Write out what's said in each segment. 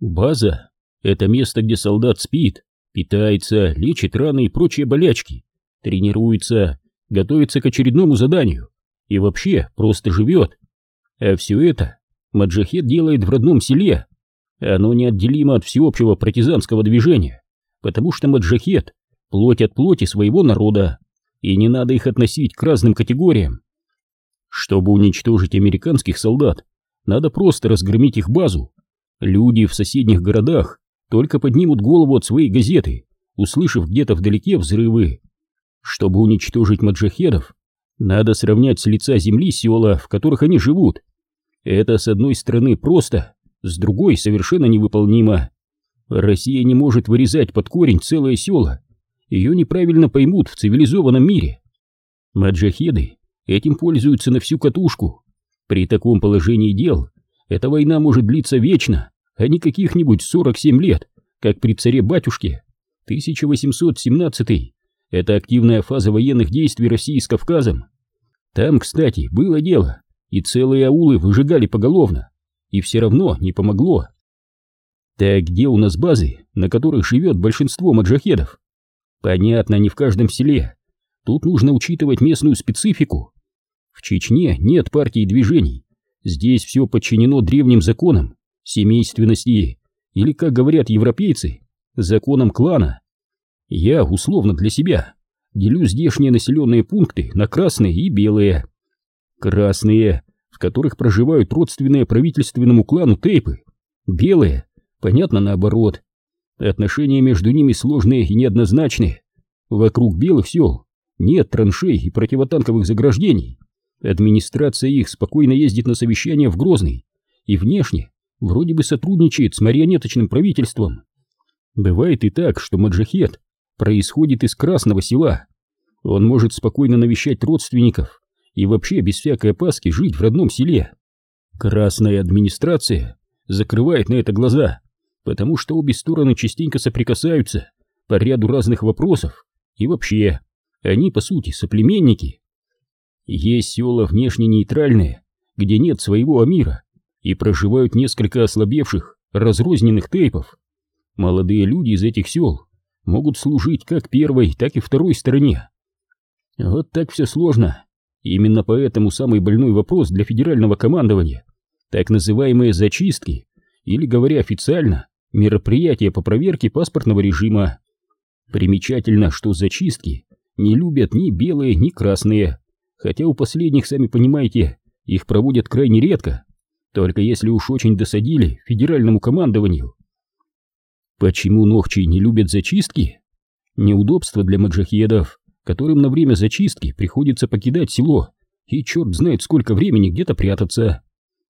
База — это место, где солдат спит, питается, лечит раны и прочие болячки, тренируется, готовится к очередному заданию и вообще просто живет. А все это Маджахет делает в родном селе. Оно неотделимо от всеобщего партизанского движения, потому что Маджахет — плоть от плоти своего народа, и не надо их относить к разным категориям. Чтобы уничтожить американских солдат, надо просто разгромить их базу. Люди в соседних городах только поднимут голову от своей газеты, услышав где-то вдалеке взрывы. Чтобы уничтожить маджахедов, надо сравнять с лица земли села, в которых они живут. Это с одной стороны просто, с другой совершенно невыполнимо. Россия не может вырезать под корень целое село. Ее неправильно поймут в цивилизованном мире. Маджахеды этим пользуются на всю катушку. При таком положении дел эта война может длиться вечно, а не каких-нибудь 47 лет, как при царе-батюшке. 1817 — это активная фаза военных действий России с Кавказом. Там, кстати, было дело, и целые аулы выжигали поголовно, и все равно не помогло. Так где у нас базы, на которых живет большинство маджахедов? Понятно, не в каждом селе. Тут нужно учитывать местную специфику. В Чечне нет партий и движений. Здесь все подчинено древним законам, семейственности, или, как говорят европейцы, законам клана. Я, условно для себя, делю здешние населенные пункты на красные и белые. Красные, в которых проживают родственные правительственному клану тейпы. Белые, понятно наоборот. Отношения между ними сложные и неоднозначные. Вокруг белых сел нет траншей и противотанковых заграждений. Администрация их спокойно ездит на совещания в Грозный и внешне вроде бы сотрудничает с марионеточным правительством. Бывает и так, что маджахет происходит из Красного села. Он может спокойно навещать родственников и вообще без всякой опаски жить в родном селе. Красная администрация закрывает на это глаза, потому что обе стороны частенько соприкасаются по ряду разных вопросов, и вообще, они по сути соплеменники. Есть села внешне нейтральные, где нет своего амира, и проживают несколько ослабевших, разрозненных тейпов. Молодые люди из этих сел могут служить как первой, так и второй стороне. Вот так все сложно. Именно поэтому самый больной вопрос для федерального командования — так называемые зачистки, или, говоря официально, мероприятия по проверке паспортного режима. Примечательно, что зачистки не любят ни белые, ни красные, хотя у последних, сами понимаете, их проводят крайне редко, только если уж очень досадили федеральному командованию. Почему ногчи не любят зачистки? Неудобство для маджахедов, которым на время зачистки приходится покидать село и черт знает сколько времени где-то прятаться.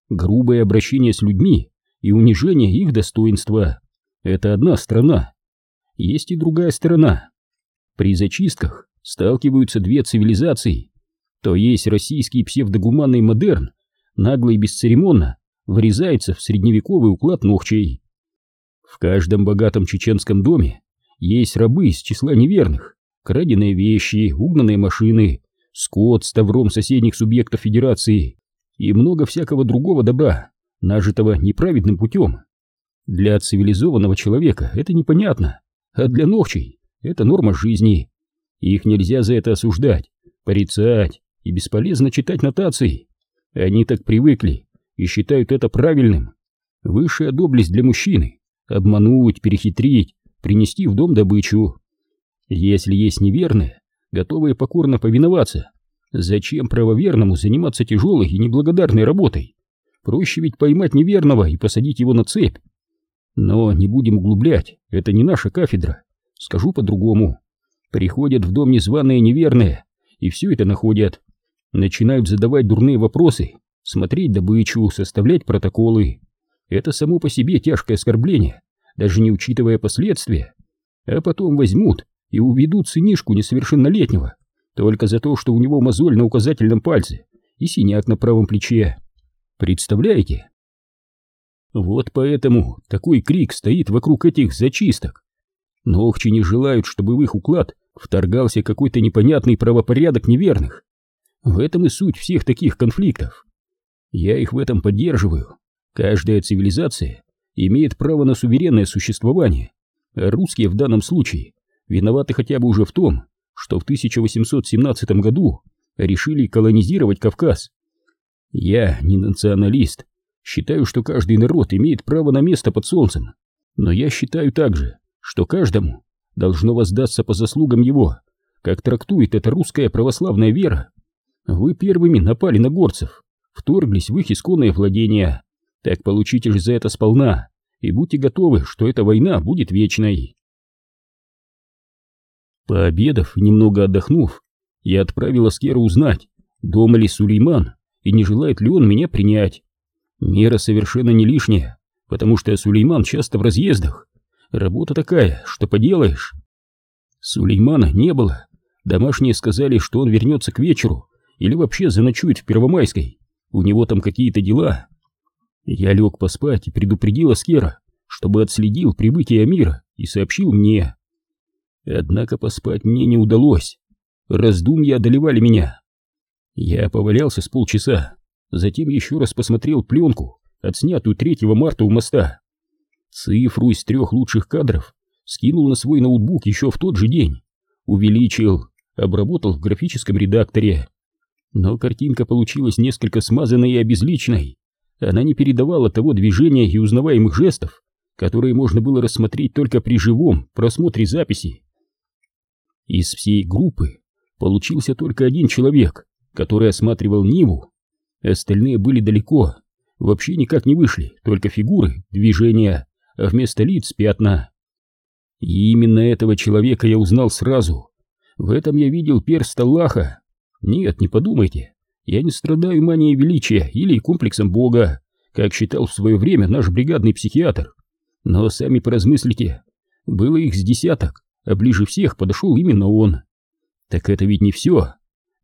Грубое обращение с людьми и унижение их достоинства — это одна сторона. Есть и другая сторона. При зачистках сталкиваются две цивилизации. То есть российский псевдогуманный модерн нагло и бесцеремонно врезается в средневековый уклад ногчей. В каждом богатом чеченском доме есть рабы из числа неверных, краденые вещи, угнанные машины, скот с тавром соседних субъектов федерации и много всякого другого добра, нажитого неправедным путем. Для цивилизованного человека это непонятно, а для ногчей это норма жизни. Их нельзя за это осуждать, порицать и бесполезно читать нотации. Они так привыкли и считают это правильным. Высшая доблесть для мужчины — обмануть, перехитрить, принести в дом добычу. Если есть неверные, готовые покорно повиноваться, зачем правоверному заниматься тяжелой и неблагодарной работой? Проще ведь поймать неверного и посадить его на цепь. Но не будем углублять, это не наша кафедра. Скажу по-другому. Приходят в дом незваные неверные, и все это находят. Начинают задавать дурные вопросы, смотреть добычу, составлять протоколы. Это само по себе тяжкое оскорбление, даже не учитывая последствия. А потом возьмут и уведут сынишку несовершеннолетнего, только за то, что у него мозоль на указательном пальце и синяк на правом плече. Представляете? Вот поэтому такой крик стоит вокруг этих зачисток. Ногчи не желают, чтобы в их уклад вторгался какой-то непонятный правопорядок неверных. В этом и суть всех таких конфликтов. Я их в этом поддерживаю. Каждая цивилизация имеет право на суверенное существование, а русские в данном случае виноваты хотя бы уже в том, что в 1817 году решили колонизировать Кавказ. Я не националист, считаю, что каждый народ имеет право на место под солнцем, но я считаю также, что каждому должно воздаться по заслугам его, как трактует эта русская православная вера. Вы первыми напали на горцев, вторглись в их исконное владение, так получите же за это сполна, и будьте готовы, что эта война будет вечной. Пообедав и немного отдохнув, я отправил Аскера узнать, дома ли Сулейман и не желает ли он меня принять. Мера совершенно не лишняя, потому что Сулейман часто в разъездах. Работа такая, что поделаешь. Сулеймана не было. Домашние сказали, что он вернется к вечеру или вообще заночует в Первомайской. У него там какие-то дела. Я лег поспать и предупредил Аскера, чтобы отследил прибытие Амира и сообщил мне. Однако поспать мне не удалось. Раздумья одолевали меня. Я повалялся с полчаса, затем еще раз посмотрел пленку, отснятую 3 марта у моста. Цифру из трех лучших кадров скинул на свой ноутбук еще в тот же день, увеличил, обработал в графическом редакторе. Но картинка получилась несколько смазанной и обезличенной. Она не передавала того движения и узнаваемых жестов, которые можно было рассмотреть только при живом просмотре записи. Из всей группы получился только один человек, который осматривал Ниву. Остальные были далеко, вообще никак не вышли, только фигуры, движения, а вместо лиц пятна. И именно этого человека я узнал сразу. В этом я видел перст Аллаха. Нет, не подумайте, я не страдаю манией величия или комплексом Бога, как считал в свое время наш бригадный психиатр. Но сами поразмыслите, было их с десяток, а ближе всех подошел именно он. Так это ведь не все.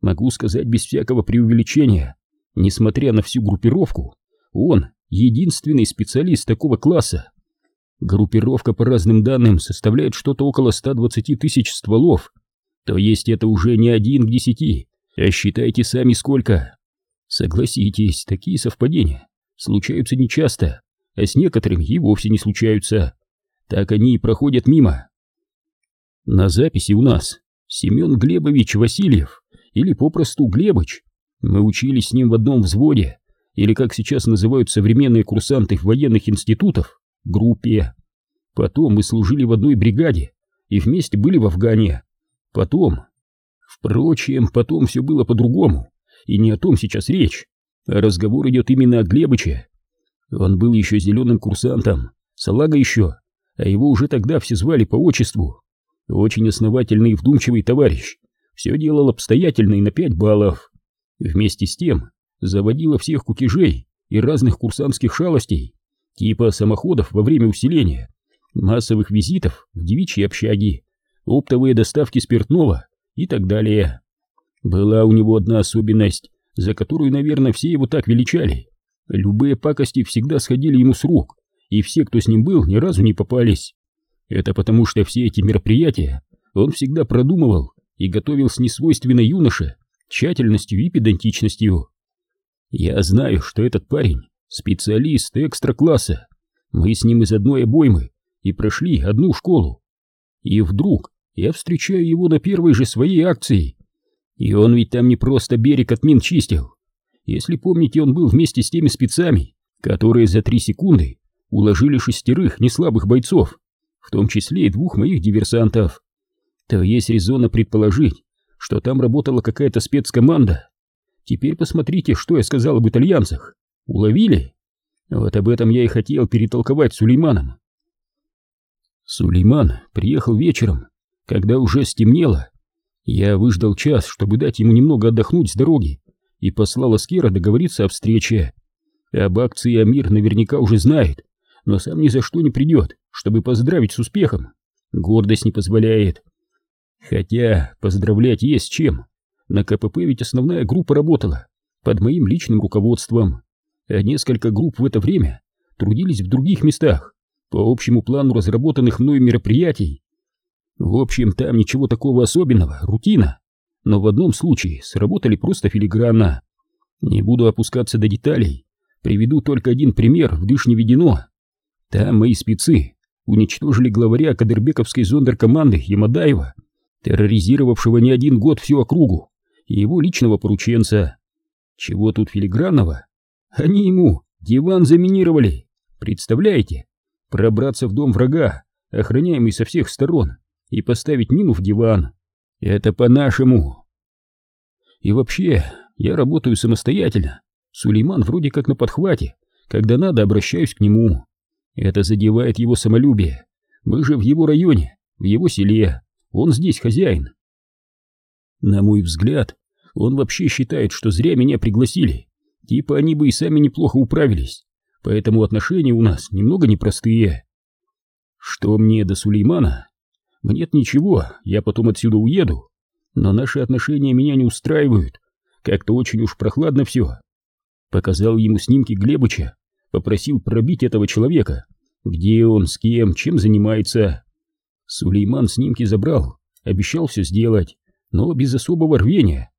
Могу сказать без всякого преувеличения. Несмотря на всю группировку, он единственный специалист такого класса. Группировка по разным данным составляет что-то около 120 тысяч стволов. То есть это уже не один к десяти, а считайте сами сколько. Согласитесь, такие совпадения случаются нечасто, а с некоторыми и вовсе не случаются. Так они и проходят мимо. На записи у нас Семен Глебович Васильев, или попросту Глебыч. Мы учились с ним в одном взводе, или, как сейчас называют современные курсанты военных институтов, группе. Потом мы служили в одной бригаде и вместе были в Афгане. Потом... Впрочем, потом все было по-другому, и не о том сейчас речь, разговор идет именно о Глебыче. Он был еще зеленым курсантом, салага еще, а его уже тогда все звали по отчеству. Очень основательный и вдумчивый товарищ, все делал обстоятельно и на пять баллов. Вместе с тем заводила всех кутежей и разных курсантских шалостей, типа самоходов во время усиления, массовых визитов в девичьи общаги, оптовые доставки спиртного и так далее. Была у него одна особенность, за которую, наверное, все его так величали. Любые пакости всегда сходили ему с рук, и все, кто с ним был, ни разу не попались. Это потому, что все эти мероприятия он всегда продумывал и готовил с несвойственной юноше тщательностью и педантичностью. Я знаю, что этот парень специалист экстра-класса. Мы с ним из одной обоймы и прошли одну школу. И вдруг я встречаю его на первой же своей акции. И он ведь там не просто берег от мин чистил. Если помните, он был вместе с теми спецами, которые за три секунды уложили шестерых неслабых бойцов в том числе и двух моих диверсантов. То есть резонно предположить, что там работала какая-то спецкоманда. Теперь посмотрите, что я сказал об итальянцах. Уловили? Вот об этом я и хотел перетолковать Сулейманом. Сулейман приехал вечером, когда уже стемнело. Я выждал час, чтобы дать ему немного отдохнуть с дороги, и послал Аскера договориться о встрече. Об акции Амир наверняка уже знает, но сам ни за что не придет, чтобы поздравить с успехом. Гордость не позволяет. Хотя поздравлять есть чем. На КПП ведь основная группа работала под моим личным руководством, а несколько групп в это время трудились в других местах по общему плану разработанных мною мероприятий. В общем, там ничего такого особенного, рутина. Но в одном случае сработали просто филигранно. Не буду опускаться до деталей, приведу только один пример в дышь не ведено. Там мои спецы уничтожили главаря Кадырбековской зондеркоманды Ямадаева, терроризировавшего не один год всю округу, и его личного порученца. Чего тут филигранного? Они ему диван заминировали. Представляете? Пробраться в дом врага, охраняемый со всех сторон, и поставить мину в диван. Это по-нашему. И вообще, я работаю самостоятельно. Сулейман вроде как на подхвате. Когда надо, обращаюсь к нему. Это задевает его самолюбие. Мы же в его районе, в его селе. Он здесь хозяин. На мой взгляд, он вообще считает, что зря меня пригласили. Типа они бы и сами неплохо управились. Поэтому отношения у нас немного непростые. Что мне до Сулеймана? Нет ничего, я потом отсюда уеду. Но наши отношения меня не устраивают. Как-то очень уж прохладно все. Показал ему снимки Глебыча, попросил пробить этого человека. Где он, с кем, чем занимается. Сулейман снимки забрал, обещал все сделать, но без особого рвения.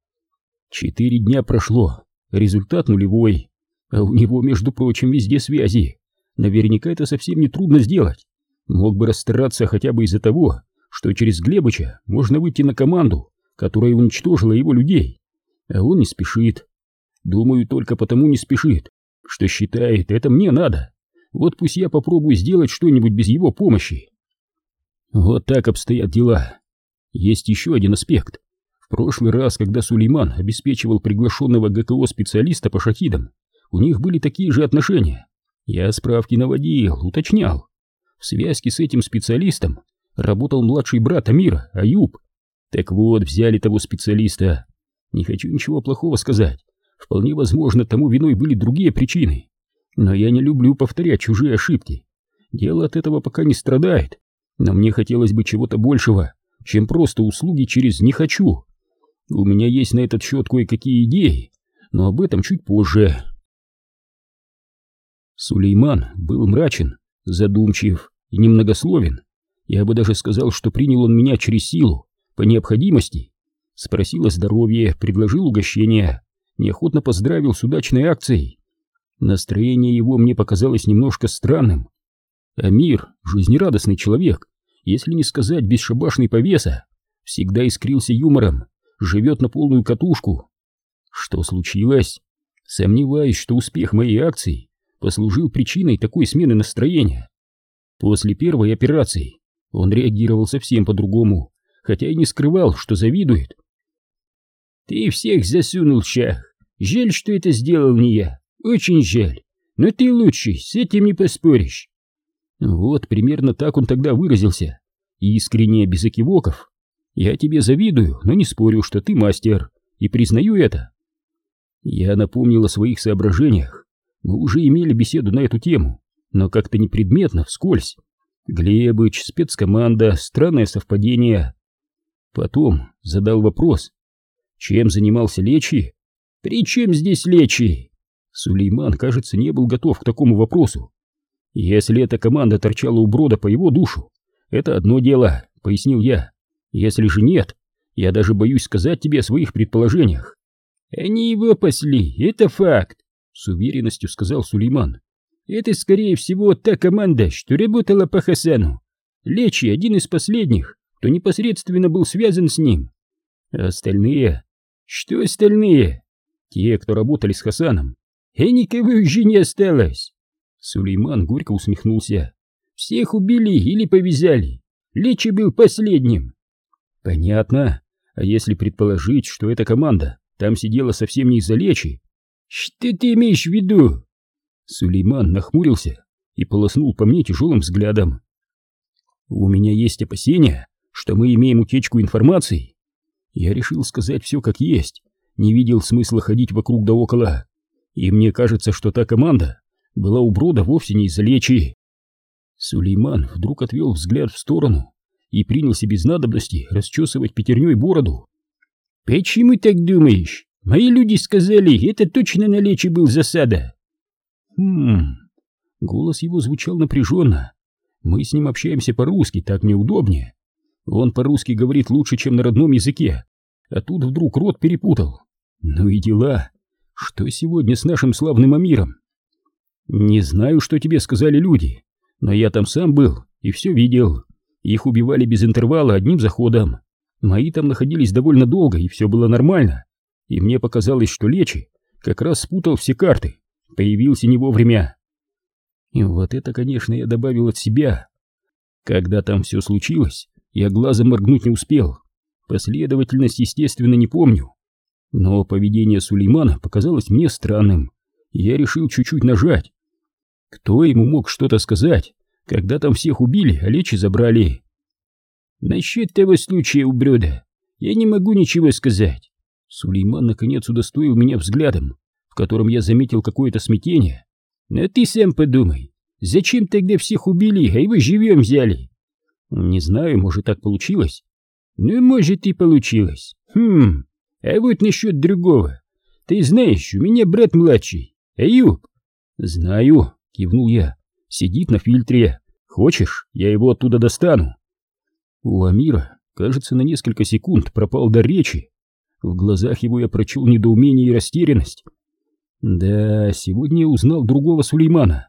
Четыре дня прошло, результат нулевой. А у него, между прочим, везде связи. Наверняка это совсем не трудно сделать. Мог бы расстараться хотя бы из-за того, что через Глебыча можно выйти на команду, которая уничтожила его людей. А он не спешит. Думаю, только потому не спешит, что считает, это мне надо. Вот пусть я попробую сделать что-нибудь без его помощи. Вот так обстоят дела. Есть еще один аспект. В прошлый раз, когда Сулейман обеспечивал приглашенного ГКО специалиста по шахидам, у них были такие же отношения. Я справки наводил, уточнял. В связке с этим специалистом работал младший брат Амира, Аюб. Так вот, взяли того специалиста. Не хочу ничего плохого сказать. Вполне возможно, тому виной были другие причины. Но я не люблю повторять чужие ошибки. Дело от этого пока не страдает. Но мне хотелось бы чего-то большего, чем просто услуги через «не хочу». У меня есть на этот счет кое-какие идеи, но об этом чуть позже. Сулейман был мрачен, задумчив и немногословен. Я бы даже сказал, что принял он меня через силу, по необходимости. Спросил о здоровье, предложил угощение, неохотно поздравил с удачной акцией. Настроение его мне показалось немножко странным. Амир, жизнерадостный человек, если не сказать бесшабашный повеса, всегда искрился юмором, живет на полную катушку. Что случилось? Сомневаюсь, что успех моей акции послужил причиной такой смены настроения. После первой операции он реагировал совсем по-другому, хотя и не скрывал, что завидует. «Ты всех засунул, Шах. Жаль, что это сделал не я. Очень жаль. Но ты лучший, с этим не поспоришь». Вот примерно так он тогда выразился. Искренне, без окивоков. Я тебе завидую, но не спорю, что ты мастер, и признаю это. Я напомнил о своих соображениях, мы уже имели беседу на эту тему, но как-то непредметно, вскользь. Глебыч, спецкоманда, странное совпадение. Потом задал вопрос. Чем занимался Лечи? При чем здесь Лечи? Сулейман, кажется, не был готов к такому вопросу. Если эта команда торчала у Брода по его душу, это одно дело, пояснил я. Если же нет, я даже боюсь сказать тебе о своих предположениях. Они его пасли, это факт. С уверенностью сказал Сулейман. Это, скорее всего, та команда, что работала по Хасану. Лечи один из последних, кто непосредственно был связан с ним. А остальные? Что остальные? Те, кто работали с Хасаном. И никого уже не осталось. Сулейман горько усмехнулся. Всех убили или повязали. Лечи был последним. Понятно. А если предположить, что эта команда там сидела совсем не из-за Лечи, «Что ты имеешь в виду?» Сулейман нахмурился и полоснул по мне тяжелым взглядом. «У меня есть опасения, что мы имеем утечку информации. Я решил сказать все как есть, не видел смысла ходить вокруг да около. И мне кажется, что та команда была у Брода вовсе не из-за лечи». Сулейман вдруг отвел взгляд в сторону и принялся без надобности расчесывать пятерней бороду. «Почему так думаешь?» Мои люди сказали, это точно на лечи был засада. Хм. Голос его звучал напряженно. Мы с ним общаемся по-русски, так мне удобнее. Он по-русски говорит лучше, чем на родном языке. А тут вдруг рот перепутал. Ну и дела. Что сегодня с нашим славным Амиром? Не знаю, что тебе сказали люди, Но я там сам был и все видел. Их убивали без интервала одним заходом. Мои там находились довольно долго, и все было нормально. И мне показалось, что Лечи как раз спутал все карты, появился не вовремя. И вот это, конечно, я добавил от себя. Когда там все случилось, я глазом моргнуть не успел. Последовательность, естественно, не помню. Но поведение Сулеймана показалось мне странным. Я решил чуть-чуть нажать. Кто ему мог что-то сказать, когда там всех убили, а лечи забрали? Насчет того случая у я не могу ничего сказать. Сулейман наконец удостоил меня взглядом, в котором я заметил какое-то смятение. А ты сам подумай, зачем тогда всех убили, а его живем взяли? Не знаю, может так получилось. Ну, может и получилось. Хм, а вот насчет другого. Ты знаешь, у меня брат младший, Аюб. Знаю, кивнул я. Сидит на фильтре. Хочешь, я его оттуда достану? У Амира, кажется, на несколько секунд пропал до речи. В глазах его я прочел недоумение и растерянность. Да, сегодня я узнал другого Сулеймана.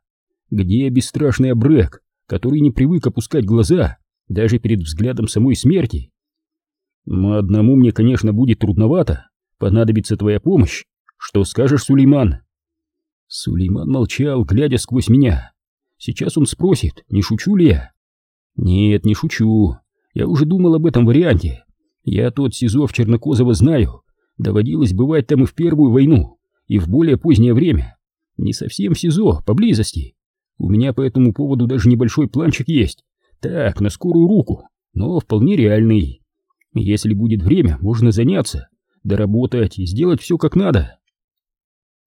Где бесстрашный Абрек, который не привык опускать глаза даже перед взглядом самой смерти? Одному мне, конечно, будет трудновато. Понадобится твоя помощь. Что скажешь, Сулейман? Сулейман молчал, глядя сквозь меня. Сейчас он спросит, не шучу ли я? Нет, не шучу. Я уже думал об этом варианте. Я тот СИЗО в Чернокозово знаю. Доводилось бывать там и в Первую войну, и в более позднее время. Не совсем в СИЗО, поблизости. У меня по этому поводу даже небольшой планчик есть. Так, на скорую руку, но вполне реальный. Если будет время, можно заняться, доработать и сделать все как надо.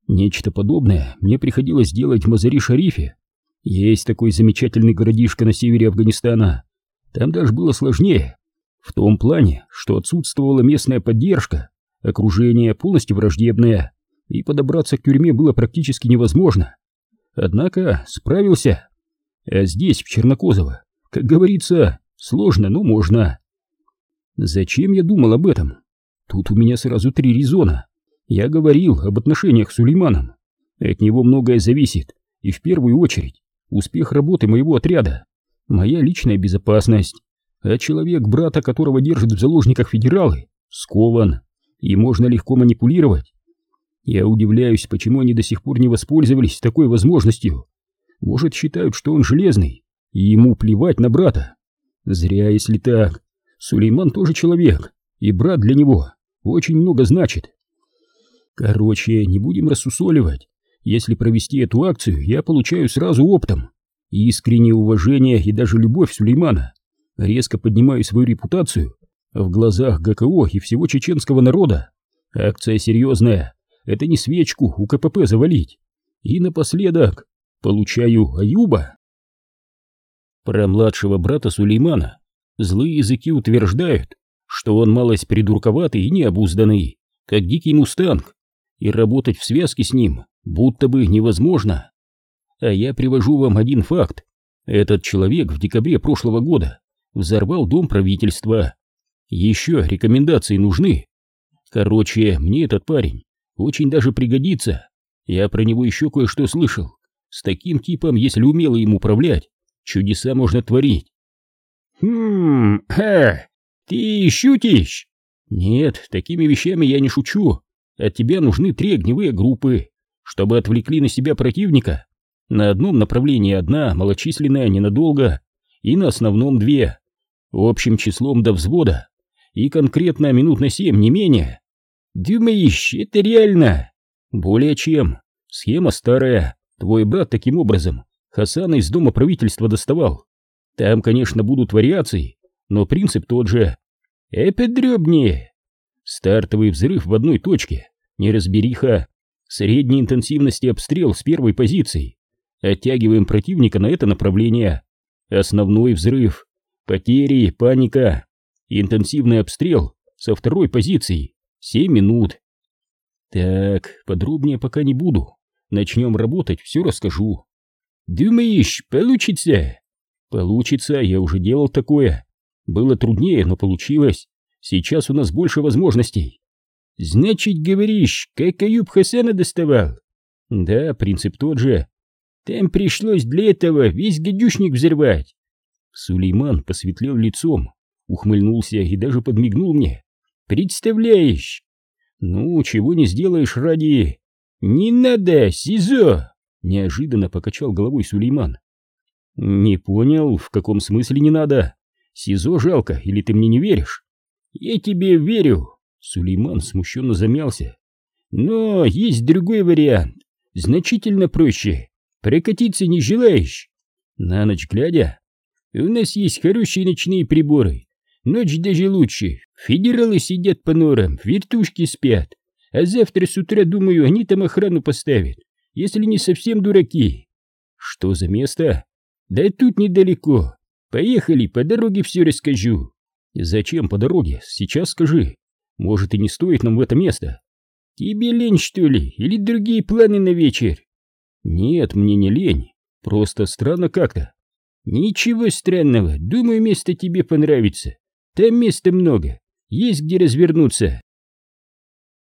Нечто подобное мне приходилось делать в Мазари-Шарифе. Есть такой замечательный городишко на севере Афганистана. Там даже было сложнее. В том плане, что отсутствовала местная поддержка, окружение полностью враждебное, и подобраться к тюрьме было практически невозможно. Однако справился. А здесь, в Чернокозово, как говорится, сложно, но можно. Зачем я думал об этом? Тут у меня сразу три резона. Я говорил об отношениях с Сулейманом. От него многое зависит, и в первую очередь успех работы моего отряда, моя личная безопасность. А человек, брата которого держат в заложниках федералы, скован, и можно легко манипулировать. Я удивляюсь, почему они до сих пор не воспользовались такой возможностью. Может, считают, что он железный, и ему плевать на брата. Зря, если так. Сулейман тоже человек, и брат для него очень много значит. Короче, не будем рассусоливать. Если провести эту акцию, я получаю сразу оптом. Искреннее уважение и даже любовь Сулеймана. Резко поднимаю свою репутацию в глазах ГКО и всего чеченского народа. Акция серьезная. Это не свечку у КПП завалить. И напоследок получаю Аюба. Про младшего брата Сулеймана Злые языки утверждают, что он малость придурковатый и необузданный, как дикий мустанг, и работать в связке с ним будто бы невозможно. А я привожу вам один факт. Этот человек в декабре прошлого года взорвал дом правительства. Еще рекомендации нужны. Короче, мне этот парень очень даже пригодится. Я про него еще кое-что слышал. С таким типом, если умело им управлять, чудеса можно творить. «Хм, ха, ты шутишь?» «Нет, такими вещами я не шучу. От тебя нужны три огневые группы, чтобы отвлекли на себя противника. На одном направлении одна, малочисленная, ненадолго, и на основном две, общим числом до взвода, и конкретно минут на семь, не менее. Думаешь, это реально?» «Более чем. Схема старая. Твой брат таким образом Хасана из дома правительства доставал. Там, конечно, будут вариации, но принцип тот же. И подробнее. Стартовый взрыв в одной точке, неразбериха, средней интенсивности обстрел с первой позиции. Оттягиваем противника на это направление. Основной взрыв, потери, паника, интенсивный обстрел со второй позиции, 7 минут. Так, подробнее пока не буду. Начнем работать, все расскажу. Думаешь, получится? Получится, я уже делал такое. Было труднее, но получилось. Сейчас у нас больше возможностей. Значит, говоришь, как Аюб Хасана доставал? Да, принцип тот же. Там пришлось для этого весь гадюшник взорвать. Сулейман посветлел лицом, ухмыльнулся и даже подмигнул мне. Представляешь? Ну, чего не сделаешь ради... Не надо, СИЗО! Неожиданно покачал головой Сулейман. Не понял, в каком смысле не надо? СИЗО жалко, или ты мне не веришь? Я тебе верю. Сулейман смущенно замялся. Но есть другой вариант, значительно проще. Прокатиться не желаешь? На ночь глядя? У нас есть хорошие ночные приборы. Ночь даже лучше. Федералы сидят по норам, вертушки спят. А завтра с утра, думаю, они там охрану поставят, если не совсем дураки. Что за место? Да тут недалеко. Поехали, по дороге все расскажу. Зачем по дороге? Сейчас скажи. Может и не стоит нам в это место. Тебе лень, что ли? Или другие планы на вечер? Нет, мне не лень. Просто странно как-то. Ничего странного. Думаю, место тебе понравится. Там места много. Есть где развернуться.